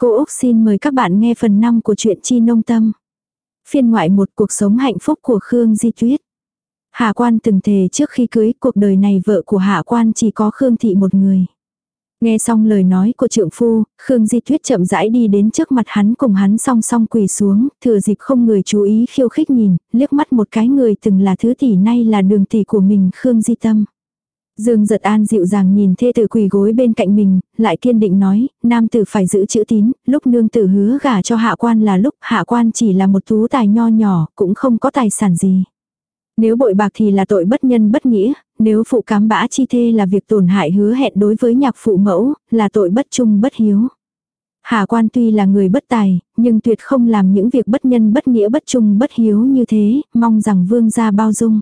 Cô Úc xin mời các bạn nghe phần 5 của truyện Chi Nông Tâm. Phiên ngoại một cuộc sống hạnh phúc của Khương Di Tuyết. Hạ quan từng thề trước khi cưới cuộc đời này vợ của hạ quan chỉ có Khương Thị một người. Nghe xong lời nói của trượng phu, Khương Di Tuyết chậm rãi đi đến trước mặt hắn cùng hắn song song quỳ xuống, thừa dịp không người chú ý khiêu khích nhìn, liếc mắt một cái người từng là thứ tỷ nay là đường tỷ của mình Khương Di Tâm. Dương giật an dịu dàng nhìn thê tử quỳ gối bên cạnh mình, lại kiên định nói, nam tử phải giữ chữ tín, lúc nương tử hứa gả cho hạ quan là lúc hạ quan chỉ là một tú tài nho nhỏ, cũng không có tài sản gì. Nếu bội bạc thì là tội bất nhân bất nghĩa, nếu phụ cám bã chi thê là việc tổn hại hứa hẹn đối với nhạc phụ mẫu, là tội bất trung bất hiếu. Hạ quan tuy là người bất tài, nhưng tuyệt không làm những việc bất nhân bất nghĩa bất trung bất hiếu như thế, mong rằng vương gia bao dung.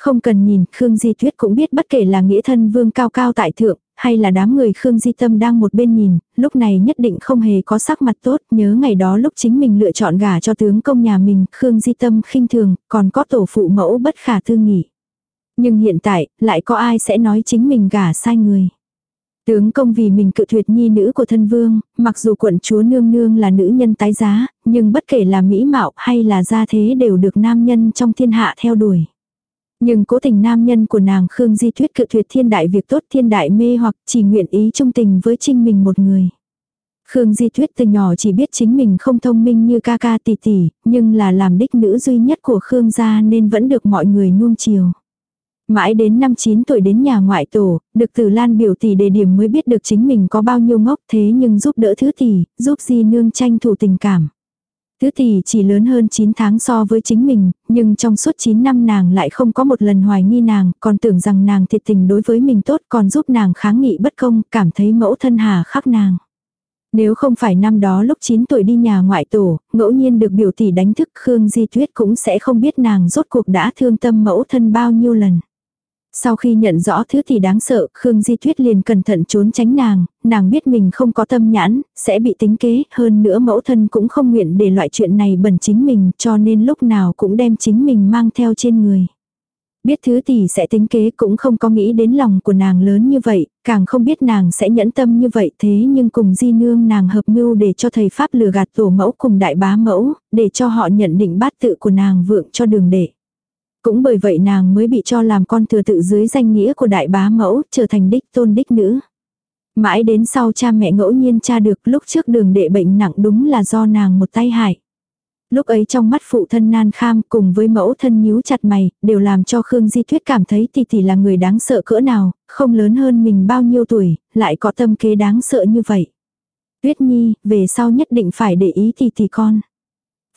Không cần nhìn, Khương Di Tuyết cũng biết bất kể là nghĩa thân vương cao cao tại thượng, hay là đám người Khương Di Tâm đang một bên nhìn, lúc này nhất định không hề có sắc mặt tốt, nhớ ngày đó lúc chính mình lựa chọn gả cho tướng công nhà mình, Khương Di Tâm khinh thường, còn có tổ phụ mẫu bất khả thư nghỉ. Nhưng hiện tại, lại có ai sẽ nói chính mình gả sai người. Tướng công vì mình cự tuyệt nhi nữ của thân vương, mặc dù quận chúa nương nương là nữ nhân tái giá, nhưng bất kể là mỹ mạo hay là gia thế đều được nam nhân trong thiên hạ theo đuổi. Nhưng cố tình nam nhân của nàng Khương Di thuyết cự tuyệt thiên đại việc tốt thiên đại mê hoặc chỉ nguyện ý trung tình với trinh mình một người. Khương Di thuyết từ nhỏ chỉ biết chính mình không thông minh như ca ca tỷ tỷ, nhưng là làm đích nữ duy nhất của Khương gia nên vẫn được mọi người nuông chiều. Mãi đến năm 9 tuổi đến nhà ngoại tổ, được từ Lan biểu tỷ đề điểm mới biết được chính mình có bao nhiêu ngốc thế nhưng giúp đỡ thứ tỷ, giúp Di Nương tranh thủ tình cảm tứ tỷ chỉ lớn hơn 9 tháng so với chính mình, nhưng trong suốt 9 năm nàng lại không có một lần hoài nghi nàng, còn tưởng rằng nàng thiệt tình đối với mình tốt còn giúp nàng kháng nghị bất công, cảm thấy mẫu thân hà khắc nàng. Nếu không phải năm đó lúc 9 tuổi đi nhà ngoại tổ, ngẫu nhiên được biểu tỷ đánh thức Khương Di Tuyết cũng sẽ không biết nàng rốt cuộc đã thương tâm mẫu thân bao nhiêu lần. Sau khi nhận rõ thứ thì đáng sợ, Khương Di Tuyết liền cẩn thận trốn tránh nàng, nàng biết mình không có tâm nhãn, sẽ bị tính kế, hơn nữa mẫu thân cũng không nguyện để loại chuyện này bẩn chính mình, cho nên lúc nào cũng đem chính mình mang theo trên người. Biết thứ tỷ sẽ tính kế cũng không có nghĩ đến lòng của nàng lớn như vậy, càng không biết nàng sẽ nhẫn tâm như vậy thế nhưng cùng di nương nàng hợp mưu để cho thầy Pháp lừa gạt tổ mẫu cùng đại bá mẫu, để cho họ nhận định bát tự của nàng vượng cho đường đệ. Cũng bởi vậy nàng mới bị cho làm con thừa tự dưới danh nghĩa của đại bá mẫu, trở thành đích tôn đích nữ. Mãi đến sau cha mẹ ngẫu nhiên cha được lúc trước đường đệ bệnh nặng đúng là do nàng một tay hại. Lúc ấy trong mắt phụ thân nan kham cùng với mẫu thân nhíu chặt mày, đều làm cho Khương Di Tuyết cảm thấy tỷ tỷ là người đáng sợ cỡ nào, không lớn hơn mình bao nhiêu tuổi, lại có tâm kế đáng sợ như vậy. Tuyết Nhi, về sau nhất định phải để ý tỷ tỷ con.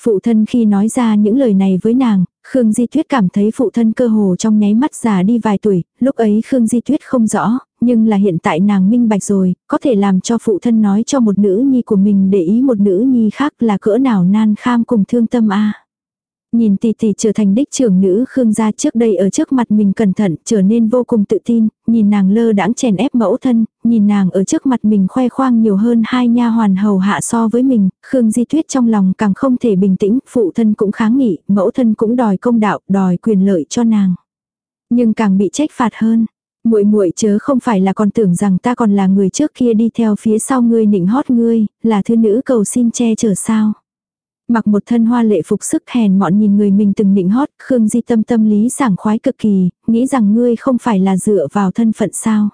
Phụ thân khi nói ra những lời này với nàng, Khương Di Tuyết cảm thấy phụ thân cơ hồ trong nháy mắt già đi vài tuổi, lúc ấy Khương Di Tuyết không rõ, nhưng là hiện tại nàng minh bạch rồi, có thể làm cho phụ thân nói cho một nữ nhi của mình để ý một nữ nhi khác là cỡ nào nan kham cùng thương tâm a. Nhìn tỷ tỷ trở thành đích trưởng nữ Khương gia trước đây ở trước mặt mình cẩn thận, trở nên vô cùng tự tin, nhìn nàng lơ đãng chèn ép mẫu thân, nhìn nàng ở trước mặt mình khoe khoang nhiều hơn hai nha hoàn hầu hạ so với mình, Khương Di Tuyết trong lòng càng không thể bình tĩnh, phụ thân cũng kháng nghị, mẫu thân cũng đòi công đạo, đòi quyền lợi cho nàng. Nhưng càng bị trách phạt hơn. Muội muội chớ không phải là còn tưởng rằng ta còn là người trước kia đi theo phía sau ngươi nịnh hót ngươi, là thư nữ cầu xin che chở sao? Mặc một thân hoa lệ phục sức hèn mọn nhìn người mình từng nịnh hót, Khương Di tâm tâm lý sảng khoái cực kỳ, nghĩ rằng ngươi không phải là dựa vào thân phận sao.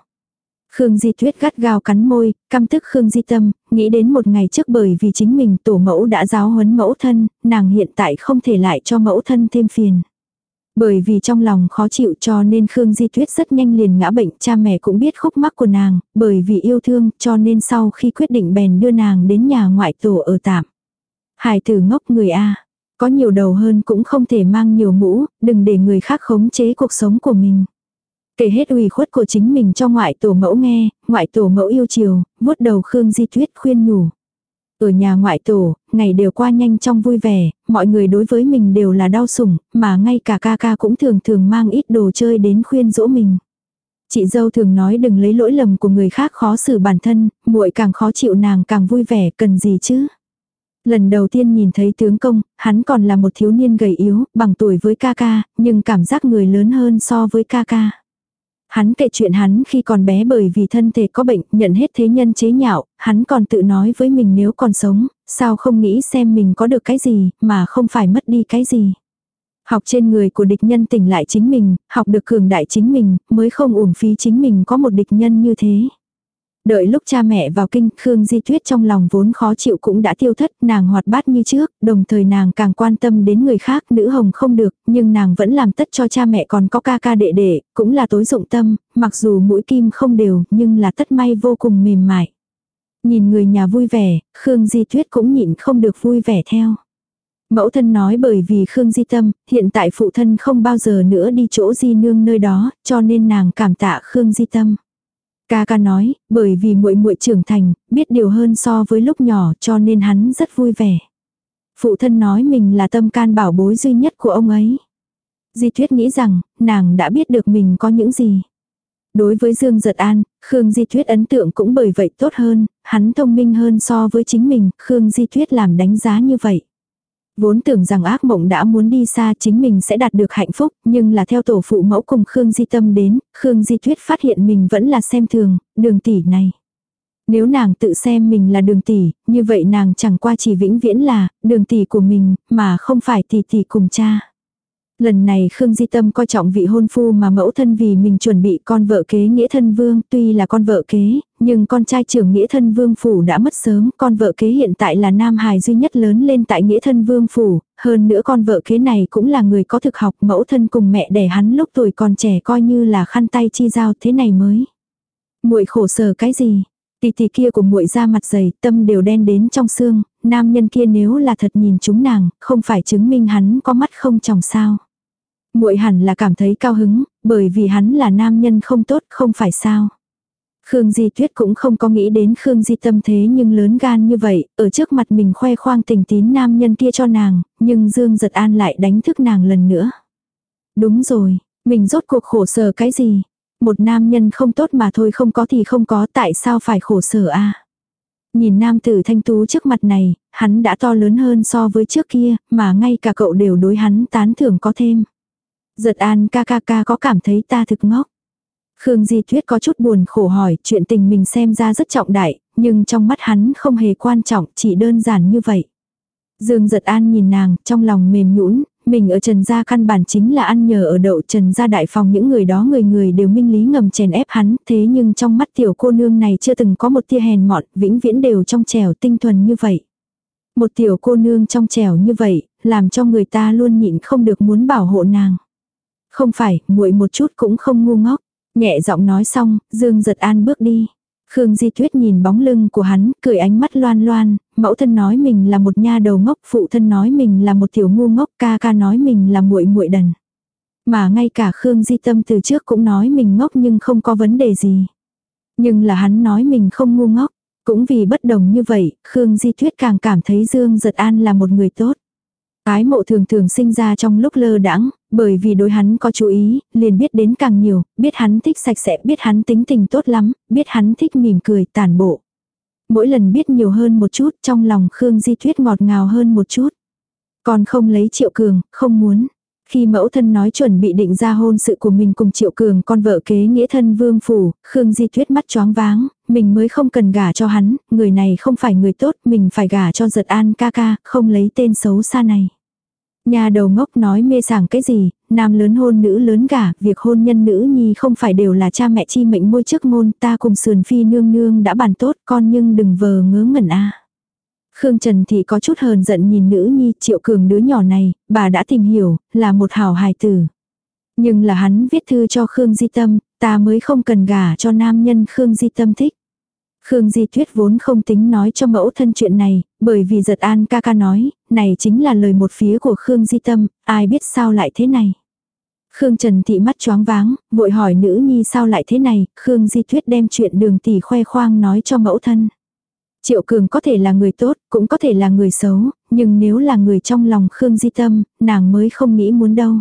Khương Di Tuyết gắt gao cắn môi, căm tức Khương Di Tâm, nghĩ đến một ngày trước bởi vì chính mình tổ mẫu đã giáo huấn mẫu thân, nàng hiện tại không thể lại cho mẫu thân thêm phiền. Bởi vì trong lòng khó chịu cho nên Khương Di Tuyết rất nhanh liền ngã bệnh, cha mẹ cũng biết khúc mắc của nàng, bởi vì yêu thương cho nên sau khi quyết định bèn đưa nàng đến nhà ngoại tổ ở tạm. Hải tử ngốc người A. Có nhiều đầu hơn cũng không thể mang nhiều mũ, đừng để người khác khống chế cuộc sống của mình. Kể hết ủy khuất của chính mình cho ngoại tổ mẫu nghe, ngoại tổ mẫu yêu chiều, vuốt đầu Khương Di Tuyết khuyên nhủ. Ở nhà ngoại tổ, ngày đều qua nhanh trong vui vẻ, mọi người đối với mình đều là đau sủng, mà ngay cả ca ca cũng thường thường mang ít đồ chơi đến khuyên dỗ mình. Chị dâu thường nói đừng lấy lỗi lầm của người khác khó xử bản thân, muội càng khó chịu nàng càng vui vẻ, cần gì chứ? Lần đầu tiên nhìn thấy tướng công, hắn còn là một thiếu niên gầy yếu, bằng tuổi với ca ca, nhưng cảm giác người lớn hơn so với ca ca. Hắn kể chuyện hắn khi còn bé bởi vì thân thể có bệnh, nhận hết thế nhân chế nhạo, hắn còn tự nói với mình nếu còn sống, sao không nghĩ xem mình có được cái gì, mà không phải mất đi cái gì. Học trên người của địch nhân tỉnh lại chính mình, học được cường đại chính mình, mới không uổng phí chính mình có một địch nhân như thế. Đợi lúc cha mẹ vào kinh, Khương Di Tuyết trong lòng vốn khó chịu cũng đã tiêu thất, nàng hoạt bát như trước, đồng thời nàng càng quan tâm đến người khác, nữ hồng không được, nhưng nàng vẫn làm tất cho cha mẹ còn có ca ca đệ đệ, cũng là tối dụng tâm, mặc dù mũi kim không đều, nhưng là tất may vô cùng mềm mại. Nhìn người nhà vui vẻ, Khương Di Tuyết cũng nhịn không được vui vẻ theo. Mẫu thân nói bởi vì Khương Di Tâm, hiện tại phụ thân không bao giờ nữa đi chỗ Di Nương nơi đó, cho nên nàng cảm tạ Khương Di Tâm. Ca ca nói, bởi vì muội muội trưởng thành, biết điều hơn so với lúc nhỏ cho nên hắn rất vui vẻ. Phụ thân nói mình là tâm can bảo bối duy nhất của ông ấy. Di Tuyết nghĩ rằng, nàng đã biết được mình có những gì. Đối với Dương Giật An, Khương Di Tuyết ấn tượng cũng bởi vậy tốt hơn, hắn thông minh hơn so với chính mình, Khương Di Tuyết làm đánh giá như vậy. Vốn tưởng rằng ác mộng đã muốn đi xa chính mình sẽ đạt được hạnh phúc, nhưng là theo tổ phụ mẫu cùng Khương Di Tâm đến, Khương Di Tuyết phát hiện mình vẫn là xem thường, đường tỷ này. Nếu nàng tự xem mình là đường tỷ, như vậy nàng chẳng qua chỉ vĩnh viễn là đường tỷ của mình, mà không phải tỷ tỷ cùng cha. Lần này Khương Di Tâm coi trọng vị hôn phu mà mẫu thân vì mình chuẩn bị con vợ kế nghĩa thân vương, tuy là con vợ kế, nhưng con trai trưởng nghĩa thân vương phủ đã mất sớm, con vợ kế hiện tại là nam hài duy nhất lớn lên tại nghĩa thân vương phủ, hơn nữa con vợ kế này cũng là người có thực học mẫu thân cùng mẹ đẻ hắn lúc tuổi còn trẻ coi như là khăn tay chi giao thế này mới. muội khổ sở cái gì? Tỷ tỷ kia của muội ra mặt dày, tâm đều đen đến trong xương, nam nhân kia nếu là thật nhìn chúng nàng, không phải chứng minh hắn có mắt không chồng sao muội hẳn là cảm thấy cao hứng, bởi vì hắn là nam nhân không tốt, không phải sao. Khương Di Tuyết cũng không có nghĩ đến Khương Di tâm thế nhưng lớn gan như vậy, ở trước mặt mình khoe khoang tình tín nam nhân kia cho nàng, nhưng Dương Giật An lại đánh thức nàng lần nữa. Đúng rồi, mình rốt cuộc khổ sở cái gì? Một nam nhân không tốt mà thôi không có thì không có tại sao phải khổ sở a Nhìn nam tử thanh tú trước mặt này, hắn đã to lớn hơn so với trước kia, mà ngay cả cậu đều đối hắn tán thưởng có thêm. Giật an ca ca ca có cảm thấy ta thực ngốc. Khương Di Tuyết có chút buồn khổ hỏi chuyện tình mình xem ra rất trọng đại, nhưng trong mắt hắn không hề quan trọng, chỉ đơn giản như vậy. Dương giật an nhìn nàng, trong lòng mềm nhũn mình ở Trần Gia căn bản chính là ăn nhờ ở đậu Trần Gia đại phòng những người đó người người đều minh lý ngầm chèn ép hắn, thế nhưng trong mắt tiểu cô nương này chưa từng có một tia hèn mọn, vĩnh viễn đều trong trẻo tinh thuần như vậy. Một tiểu cô nương trong trẻo như vậy, làm cho người ta luôn nhịn không được muốn bảo hộ nàng. Không phải, muội một chút cũng không ngu ngốc. Nhẹ giọng nói xong, Dương giật an bước đi. Khương Di Tuyết nhìn bóng lưng của hắn, cười ánh mắt loan loan, mẫu thân nói mình là một nha đầu ngốc, phụ thân nói mình là một tiểu ngu ngốc, ca ca nói mình là muội muội đần. Mà ngay cả Khương Di Tâm từ trước cũng nói mình ngốc nhưng không có vấn đề gì. Nhưng là hắn nói mình không ngu ngốc, cũng vì bất đồng như vậy, Khương Di Tuyết càng cảm thấy Dương Giật An là một người tốt. Ái mộ thường thường sinh ra trong lúc lơ đãng, bởi vì đối hắn có chú ý, liền biết đến càng nhiều, biết hắn thích sạch sẽ, biết hắn tính tình tốt lắm, biết hắn thích mỉm cười, tàn bộ. Mỗi lần biết nhiều hơn một chút, trong lòng Khương Di Tuyết ngọt ngào hơn một chút. Còn không lấy Triệu Cường, không muốn. Khi mẫu thân nói chuẩn bị định ra hôn sự của mình cùng Triệu Cường con vợ kế nghĩa thân vương phủ, Khương Di Tuyết mắt choáng váng, mình mới không cần gả cho hắn, người này không phải người tốt, mình phải gả cho giật an ca ca, không lấy tên xấu xa này. Nhà đầu ngốc nói mê sảng cái gì, nam lớn hôn nữ lớn gả, việc hôn nhân nữ nhi không phải đều là cha mẹ chi mệnh môi trước ngôn, ta cùng sườn phi nương nương đã bàn tốt con nhưng đừng vờ ngớ ngẩn a. Khương Trần thì có chút hờn giận nhìn nữ nhi triệu cường đứa nhỏ này, bà đã tìm hiểu, là một hảo hài tử. Nhưng là hắn viết thư cho Khương Di Tâm, ta mới không cần gả cho nam nhân Khương Di Tâm thích. Khương Di Tuyết vốn không tính nói cho mẫu thân chuyện này, bởi vì giật an ca ca nói, này chính là lời một phía của Khương Di Tâm, ai biết sao lại thế này. Khương Trần Thị mắt choáng váng, vội hỏi nữ nhi sao lại thế này, Khương Di Tuyết đem chuyện đường tỷ khoe khoang nói cho mẫu thân. Triệu Cường có thể là người tốt, cũng có thể là người xấu, nhưng nếu là người trong lòng Khương Di Tâm, nàng mới không nghĩ muốn đâu.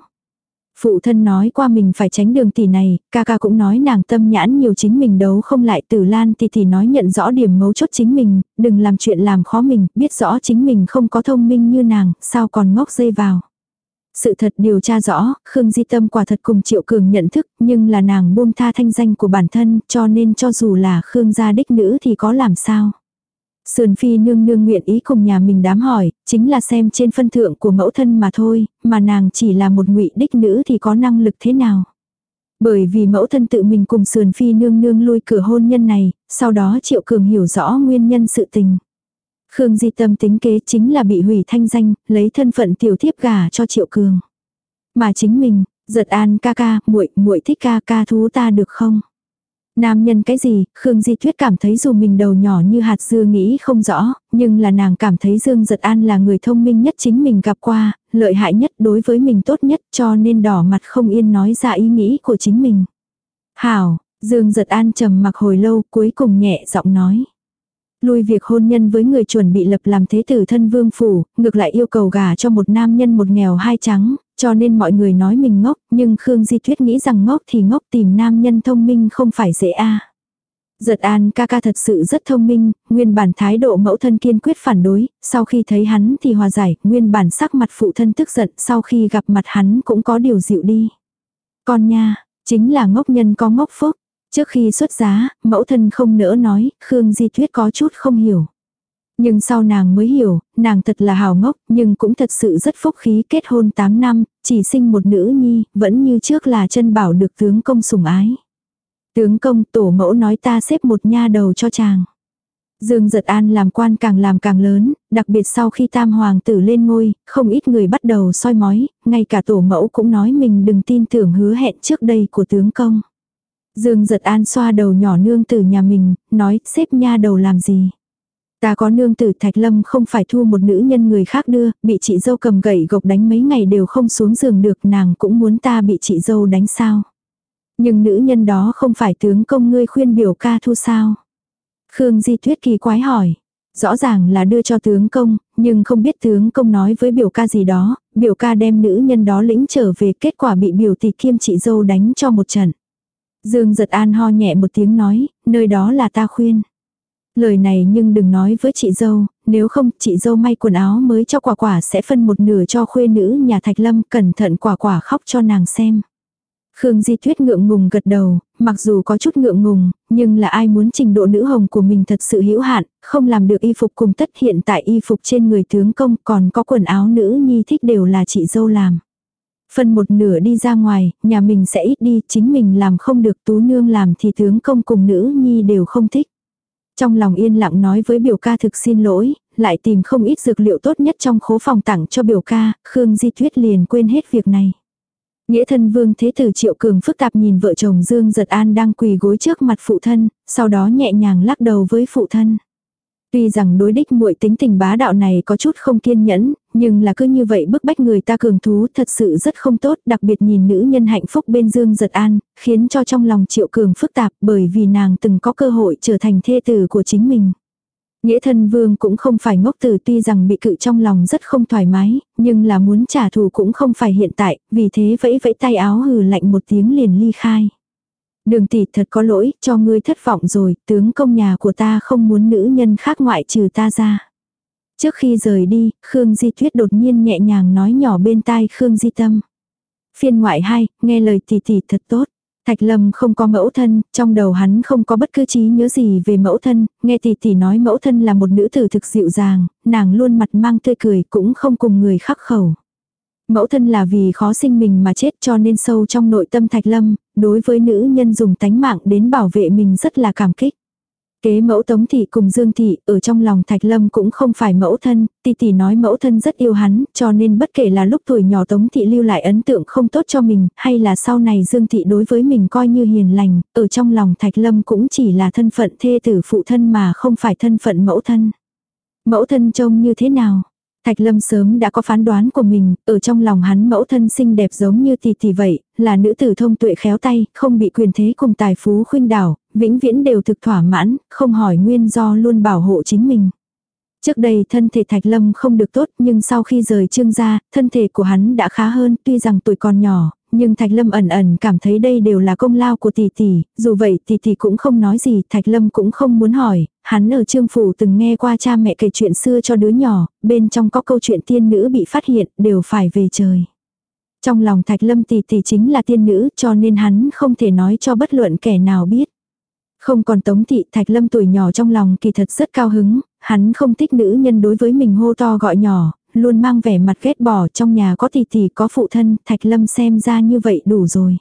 Phụ thân nói qua mình phải tránh đường tỷ này, ca ca cũng nói nàng tâm nhãn nhiều chính mình đấu không lại tử lan thì thì nói nhận rõ điểm mấu chốt chính mình, đừng làm chuyện làm khó mình, biết rõ chính mình không có thông minh như nàng, sao còn ngốc dây vào. Sự thật điều tra rõ, Khương Di Tâm quả thật cùng Triệu Cường nhận thức, nhưng là nàng buông tha thanh danh của bản thân, cho nên cho dù là Khương gia đích nữ thì có làm sao. Sườn phi nương nương nguyện ý cùng nhà mình đám hỏi, chính là xem trên phân thượng của mẫu thân mà thôi, mà nàng chỉ là một ngụy đích nữ thì có năng lực thế nào. Bởi vì mẫu thân tự mình cùng sườn phi nương nương lui cửa hôn nhân này, sau đó triệu cường hiểu rõ nguyên nhân sự tình. Khương Di Tâm tính kế chính là bị hủy thanh danh, lấy thân phận tiểu thiếp gà cho triệu cường. Mà chính mình, giật an ca ca, muội muội thích ca ca thú ta được không? Nam nhân cái gì, Khương Di Tuyết cảm thấy dù mình đầu nhỏ như hạt dưa nghĩ không rõ, nhưng là nàng cảm thấy Dương Giật An là người thông minh nhất chính mình gặp qua, lợi hại nhất đối với mình tốt nhất cho nên đỏ mặt không yên nói ra ý nghĩ của chính mình. Hảo, Dương Giật An trầm mặc hồi lâu cuối cùng nhẹ giọng nói. Lui việc hôn nhân với người chuẩn bị lập làm thế tử thân vương phủ, ngược lại yêu cầu gả cho một nam nhân một nghèo hai trắng, cho nên mọi người nói mình ngốc, nhưng Khương Di Tuyết nghĩ rằng ngốc thì ngốc tìm nam nhân thông minh không phải dễ a. Giật an ca ca thật sự rất thông minh, nguyên bản thái độ mẫu thân kiên quyết phản đối, sau khi thấy hắn thì hòa giải, nguyên bản sắc mặt phụ thân tức giận, sau khi gặp mặt hắn cũng có điều dịu đi. Con nha, chính là ngốc nhân có ngốc phúc. Trước khi xuất giá, mẫu thân không nỡ nói, Khương Di Tuyết có chút không hiểu. Nhưng sau nàng mới hiểu, nàng thật là hào ngốc, nhưng cũng thật sự rất phúc khí kết hôn 8 năm, chỉ sinh một nữ nhi, vẫn như trước là chân bảo được tướng công sủng ái. Tướng công tổ mẫu nói ta xếp một nha đầu cho chàng. Dương giật an làm quan càng làm càng lớn, đặc biệt sau khi tam hoàng tử lên ngôi, không ít người bắt đầu soi mói, ngay cả tổ mẫu cũng nói mình đừng tin tưởng hứa hẹn trước đây của tướng công. Dương giật an xoa đầu nhỏ nương tử nhà mình, nói xếp nha đầu làm gì. Ta có nương tử Thạch Lâm không phải thu một nữ nhân người khác đưa, bị chị dâu cầm gậy gộc đánh mấy ngày đều không xuống giường được nàng cũng muốn ta bị chị dâu đánh sao. Nhưng nữ nhân đó không phải tướng công ngươi khuyên biểu ca thu sao. Khương Di Tuyết kỳ quái hỏi. Rõ ràng là đưa cho tướng công, nhưng không biết tướng công nói với biểu ca gì đó, biểu ca đem nữ nhân đó lĩnh trở về kết quả bị biểu tỷ kiêm chị dâu đánh cho một trận. Dương giật an ho nhẹ một tiếng nói, nơi đó là ta khuyên. Lời này nhưng đừng nói với chị dâu, nếu không chị dâu may quần áo mới cho quả quả sẽ phân một nửa cho khuê nữ nhà Thạch Lâm cẩn thận quả quả khóc cho nàng xem. Khương Di Tuyết ngượng ngùng gật đầu, mặc dù có chút ngượng ngùng, nhưng là ai muốn trình độ nữ hồng của mình thật sự hữu hạn, không làm được y phục cùng tất hiện tại y phục trên người tướng công còn có quần áo nữ nhi thích đều là chị dâu làm. Phân một nửa đi ra ngoài, nhà mình sẽ ít đi, chính mình làm không được tú nương làm thì tướng công cùng nữ nhi đều không thích. Trong lòng yên lặng nói với biểu ca thực xin lỗi, lại tìm không ít dược liệu tốt nhất trong khố phòng tặng cho biểu ca, Khương Di Tuyết liền quên hết việc này. Nghĩa thân vương thế tử triệu cường phức tạp nhìn vợ chồng Dương Giật An đang quỳ gối trước mặt phụ thân, sau đó nhẹ nhàng lắc đầu với phụ thân. Tuy rằng đối đích muội tính tình bá đạo này có chút không kiên nhẫn, nhưng là cứ như vậy bức bách người ta cường thú thật sự rất không tốt, đặc biệt nhìn nữ nhân hạnh phúc bên Dương Giật An, khiến cho trong lòng Triệu Cường phức tạp bởi vì nàng từng có cơ hội trở thành thê tử của chính mình. Nghĩa thân vương cũng không phải ngốc tử tuy rằng bị cự trong lòng rất không thoải mái, nhưng là muốn trả thù cũng không phải hiện tại, vì thế vẫy vẫy tay áo hừ lạnh một tiếng liền ly khai. Đường tỷ thật có lỗi, cho ngươi thất vọng rồi, tướng công nhà của ta không muốn nữ nhân khác ngoại trừ ta ra. Trước khi rời đi, Khương Di Tuyết đột nhiên nhẹ nhàng nói nhỏ bên tai Khương Di Tâm. Phiên ngoại hai, nghe lời tỷ tỷ thật tốt. Thạch Lâm không có mẫu thân, trong đầu hắn không có bất cứ trí nhớ gì về mẫu thân, nghe tỷ tỷ nói mẫu thân là một nữ tử thực dịu dàng, nàng luôn mặt mang tươi cười cũng không cùng người khắc khẩu. Mẫu thân là vì khó sinh mình mà chết cho nên sâu trong nội tâm Thạch Lâm, đối với nữ nhân dùng tánh mạng đến bảo vệ mình rất là cảm kích. Kế mẫu Tống Thị cùng Dương Thị ở trong lòng Thạch Lâm cũng không phải mẫu thân, tỷ tỷ nói mẫu thân rất yêu hắn, cho nên bất kể là lúc tuổi nhỏ Tống Thị lưu lại ấn tượng không tốt cho mình, hay là sau này Dương Thị đối với mình coi như hiền lành, ở trong lòng Thạch Lâm cũng chỉ là thân phận thê tử phụ thân mà không phải thân phận mẫu thân. Mẫu thân trông như thế nào? Thạch Lâm sớm đã có phán đoán của mình, ở trong lòng hắn mẫu thân xinh đẹp giống như tỷ tỷ vậy, là nữ tử thông tuệ khéo tay, không bị quyền thế cùng tài phú khuynh đảo, vĩnh viễn đều thực thỏa mãn, không hỏi nguyên do luôn bảo hộ chính mình. Trước đây thân thể Thạch Lâm không được tốt nhưng sau khi rời trương gia, thân thể của hắn đã khá hơn tuy rằng tuổi còn nhỏ, nhưng Thạch Lâm ẩn ẩn cảm thấy đây đều là công lao của tỷ tỷ, dù vậy tỷ tỷ cũng không nói gì, Thạch Lâm cũng không muốn hỏi, hắn ở trương phủ từng nghe qua cha mẹ kể chuyện xưa cho đứa nhỏ, bên trong có câu chuyện tiên nữ bị phát hiện, đều phải về trời. Trong lòng Thạch Lâm tỷ tỷ chính là tiên nữ cho nên hắn không thể nói cho bất luận kẻ nào biết. Không còn tống thị Thạch Lâm tuổi nhỏ trong lòng kỳ thật rất cao hứng, hắn không thích nữ nhân đối với mình hô to gọi nhỏ, luôn mang vẻ mặt ghét bỏ trong nhà có tỷ tỷ có phụ thân, Thạch Lâm xem ra như vậy đủ rồi.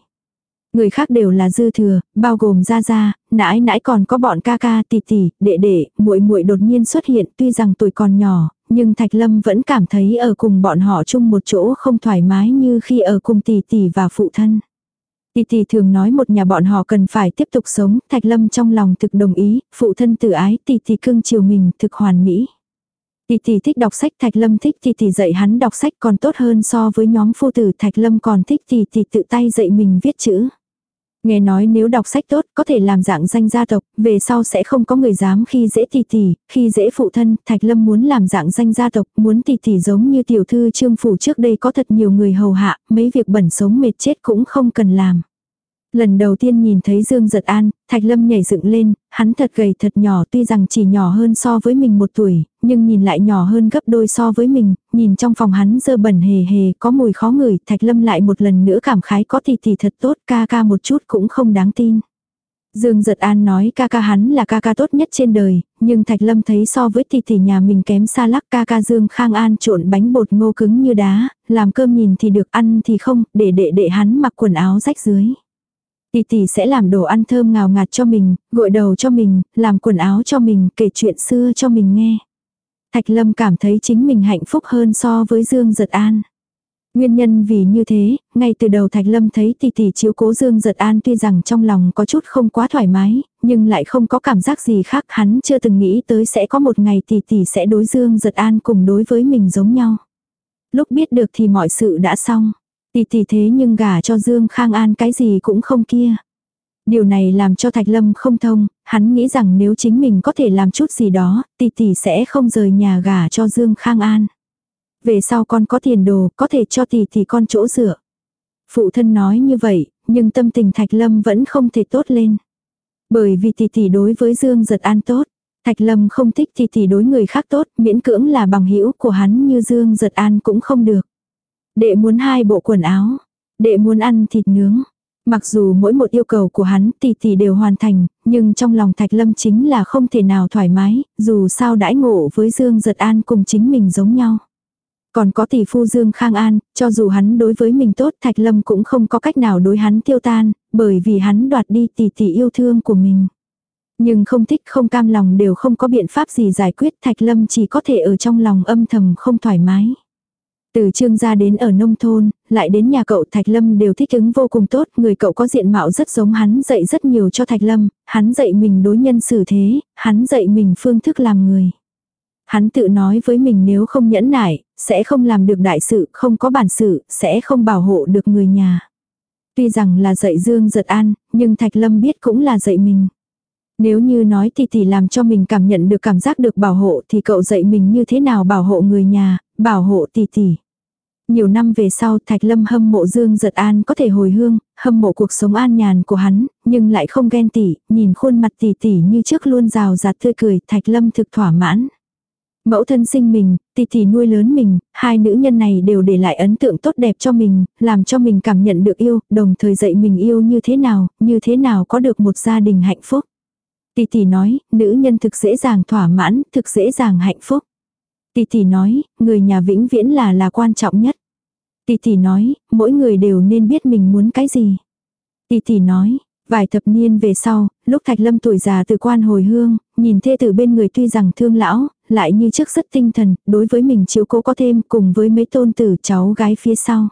Người khác đều là dư thừa, bao gồm gia gia, nãi nãi còn có bọn ca ca, tỷ tỷ, đệ đệ, muội muội đột nhiên xuất hiện, tuy rằng tuổi còn nhỏ, nhưng Thạch Lâm vẫn cảm thấy ở cùng bọn họ chung một chỗ không thoải mái như khi ở cùng tỷ tỷ và phụ thân. Tỷ tỷ thường nói một nhà bọn họ cần phải tiếp tục sống, Thạch Lâm trong lòng thực đồng ý, phụ thân tự ái, tỷ tỷ cưng chiều mình, thực hoàn mỹ. Tỷ tỷ thích đọc sách, Thạch Lâm thích tỷ tỷ dạy hắn đọc sách còn tốt hơn so với nhóm phu tử, Thạch Lâm còn thích tỷ tỷ tự tay dạy mình viết chữ. Nghe nói nếu đọc sách tốt có thể làm dạng danh gia tộc, về sau sẽ không có người dám khi dễ tỷ tỷ, khi dễ phụ thân, Thạch Lâm muốn làm dạng danh gia tộc, muốn tỷ tỷ giống như tiểu thư trương phủ trước đây có thật nhiều người hầu hạ, mấy việc bẩn sống mệt chết cũng không cần làm. Lần đầu tiên nhìn thấy Dương Giật An, Thạch Lâm nhảy dựng lên, hắn thật gầy thật nhỏ tuy rằng chỉ nhỏ hơn so với mình một tuổi, nhưng nhìn lại nhỏ hơn gấp đôi so với mình, nhìn trong phòng hắn dơ bẩn hề hề có mùi khó ngửi, Thạch Lâm lại một lần nữa cảm khái có thì thì thật tốt ca ca một chút cũng không đáng tin. Dương Giật An nói ca ca hắn là ca ca tốt nhất trên đời, nhưng Thạch Lâm thấy so với tỷ tỷ nhà mình kém xa lắc ca ca Dương Khang An trộn bánh bột ngô cứng như đá, làm cơm nhìn thì được ăn thì không, để đệ đệ hắn mặc quần áo rách dưới. Tỷ tỷ sẽ làm đồ ăn thơm ngào ngạt cho mình, gội đầu cho mình, làm quần áo cho mình, kể chuyện xưa cho mình nghe. Thạch Lâm cảm thấy chính mình hạnh phúc hơn so với Dương Giật An. Nguyên nhân vì như thế, ngay từ đầu Thạch Lâm thấy tỷ tỷ chiếu cố Dương Giật An tuy rằng trong lòng có chút không quá thoải mái, nhưng lại không có cảm giác gì khác hắn chưa từng nghĩ tới sẽ có một ngày tỷ tỷ sẽ đối Dương Giật An cùng đối với mình giống nhau. Lúc biết được thì mọi sự đã xong. Tỷ tỷ thế nhưng gả cho Dương Khang An cái gì cũng không kia. Điều này làm cho Thạch Lâm không thông, hắn nghĩ rằng nếu chính mình có thể làm chút gì đó, tỷ tỷ sẽ không rời nhà gả cho Dương Khang An. Về sau con có tiền đồ, có thể cho tỷ tỷ con chỗ dựa. Phụ thân nói như vậy, nhưng tâm tình Thạch Lâm vẫn không thể tốt lên. Bởi vì tỷ tỷ đối với Dương Giật An tốt. Thạch Lâm không thích tỷ tỷ đối người khác tốt, miễn cưỡng là bằng hữu của hắn như Dương Giật An cũng không được. Đệ muốn hai bộ quần áo. Đệ muốn ăn thịt nướng. Mặc dù mỗi một yêu cầu của hắn tỷ tỷ đều hoàn thành, nhưng trong lòng Thạch Lâm chính là không thể nào thoải mái, dù sao đãi ngộ với Dương Giật An cùng chính mình giống nhau. Còn có tỷ phu Dương Khang An, cho dù hắn đối với mình tốt Thạch Lâm cũng không có cách nào đối hắn tiêu tan, bởi vì hắn đoạt đi tỷ tỷ yêu thương của mình. Nhưng không thích không cam lòng đều không có biện pháp gì giải quyết Thạch Lâm chỉ có thể ở trong lòng âm thầm không thoải mái. Từ trương gia đến ở nông thôn, lại đến nhà cậu Thạch Lâm đều thích ứng vô cùng tốt, người cậu có diện mạo rất giống hắn dạy rất nhiều cho Thạch Lâm, hắn dạy mình đối nhân xử thế, hắn dạy mình phương thức làm người. Hắn tự nói với mình nếu không nhẫn nại, sẽ không làm được đại sự, không có bản sự, sẽ không bảo hộ được người nhà. Tuy rằng là dạy Dương giật an, nhưng Thạch Lâm biết cũng là dạy mình. Nếu như nói thì tỷ làm cho mình cảm nhận được cảm giác được bảo hộ thì cậu dạy mình như thế nào bảo hộ người nhà, bảo hộ tỷ tỷ. Nhiều năm về sau Thạch Lâm hâm mộ Dương Giật An có thể hồi hương, hâm mộ cuộc sống an nhàn của hắn, nhưng lại không ghen tỉ, nhìn khuôn mặt tỷ tỷ như trước luôn rào rạt tươi cười, Thạch Lâm thực thỏa mãn. Mẫu thân sinh mình, tỷ tỷ nuôi lớn mình, hai nữ nhân này đều để lại ấn tượng tốt đẹp cho mình, làm cho mình cảm nhận được yêu, đồng thời dạy mình yêu như thế nào, như thế nào có được một gia đình hạnh phúc. Tỷ tỷ nói, nữ nhân thực dễ dàng thỏa mãn, thực dễ dàng hạnh phúc. Tỷ tỷ nói, người nhà vĩnh viễn là là quan trọng nhất. Tỷ tỷ nói, mỗi người đều nên biết mình muốn cái gì. Tỷ tỷ nói, vài thập niên về sau, lúc Thạch Lâm tuổi già từ quan hồi hương, nhìn thê tử bên người tuy rằng thương lão, lại như trước rất tinh thần, đối với mình chiếu cố có thêm cùng với mấy tôn tử cháu gái phía sau.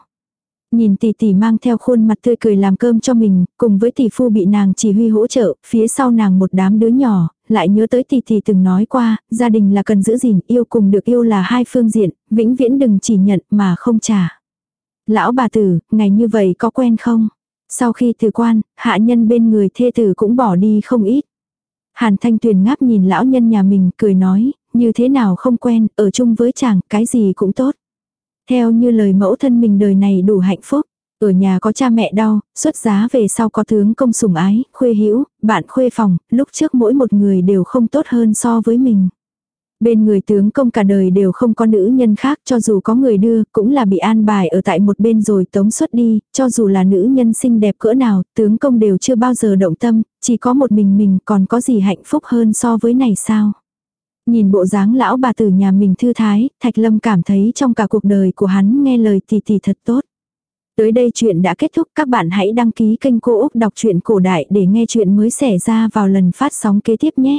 Nhìn tỷ tỷ mang theo khuôn mặt tươi cười làm cơm cho mình, cùng với tỷ phu bị nàng chỉ huy hỗ trợ, phía sau nàng một đám đứa nhỏ, lại nhớ tới tỷ tỷ từng nói qua, gia đình là cần giữ gìn, yêu cùng được yêu là hai phương diện, vĩnh viễn đừng chỉ nhận mà không trả. Lão bà tử, ngày như vậy có quen không? Sau khi từ quan, hạ nhân bên người thê tử cũng bỏ đi không ít. Hàn Thanh Tuyền ngáp nhìn lão nhân nhà mình cười nói, như thế nào không quen, ở chung với chàng, cái gì cũng tốt. Theo như lời mẫu thân mình đời này đủ hạnh phúc. Ở nhà có cha mẹ đau, xuất giá về sau có tướng công sủng ái, khuê hữu bạn khuê phòng, lúc trước mỗi một người đều không tốt hơn so với mình. Bên người tướng công cả đời đều không có nữ nhân khác cho dù có người đưa cũng là bị an bài ở tại một bên rồi tống xuất đi, cho dù là nữ nhân xinh đẹp cỡ nào, tướng công đều chưa bao giờ động tâm, chỉ có một mình mình còn có gì hạnh phúc hơn so với này sao. Nhìn bộ dáng lão bà tử nhà mình thư thái, Thạch Lâm cảm thấy trong cả cuộc đời của hắn nghe lời tỷ tỷ thật tốt. Tới đây chuyện đã kết thúc các bạn hãy đăng ký kênh Cô Úc Đọc truyện Cổ Đại để nghe chuyện mới xảy ra vào lần phát sóng kế tiếp nhé.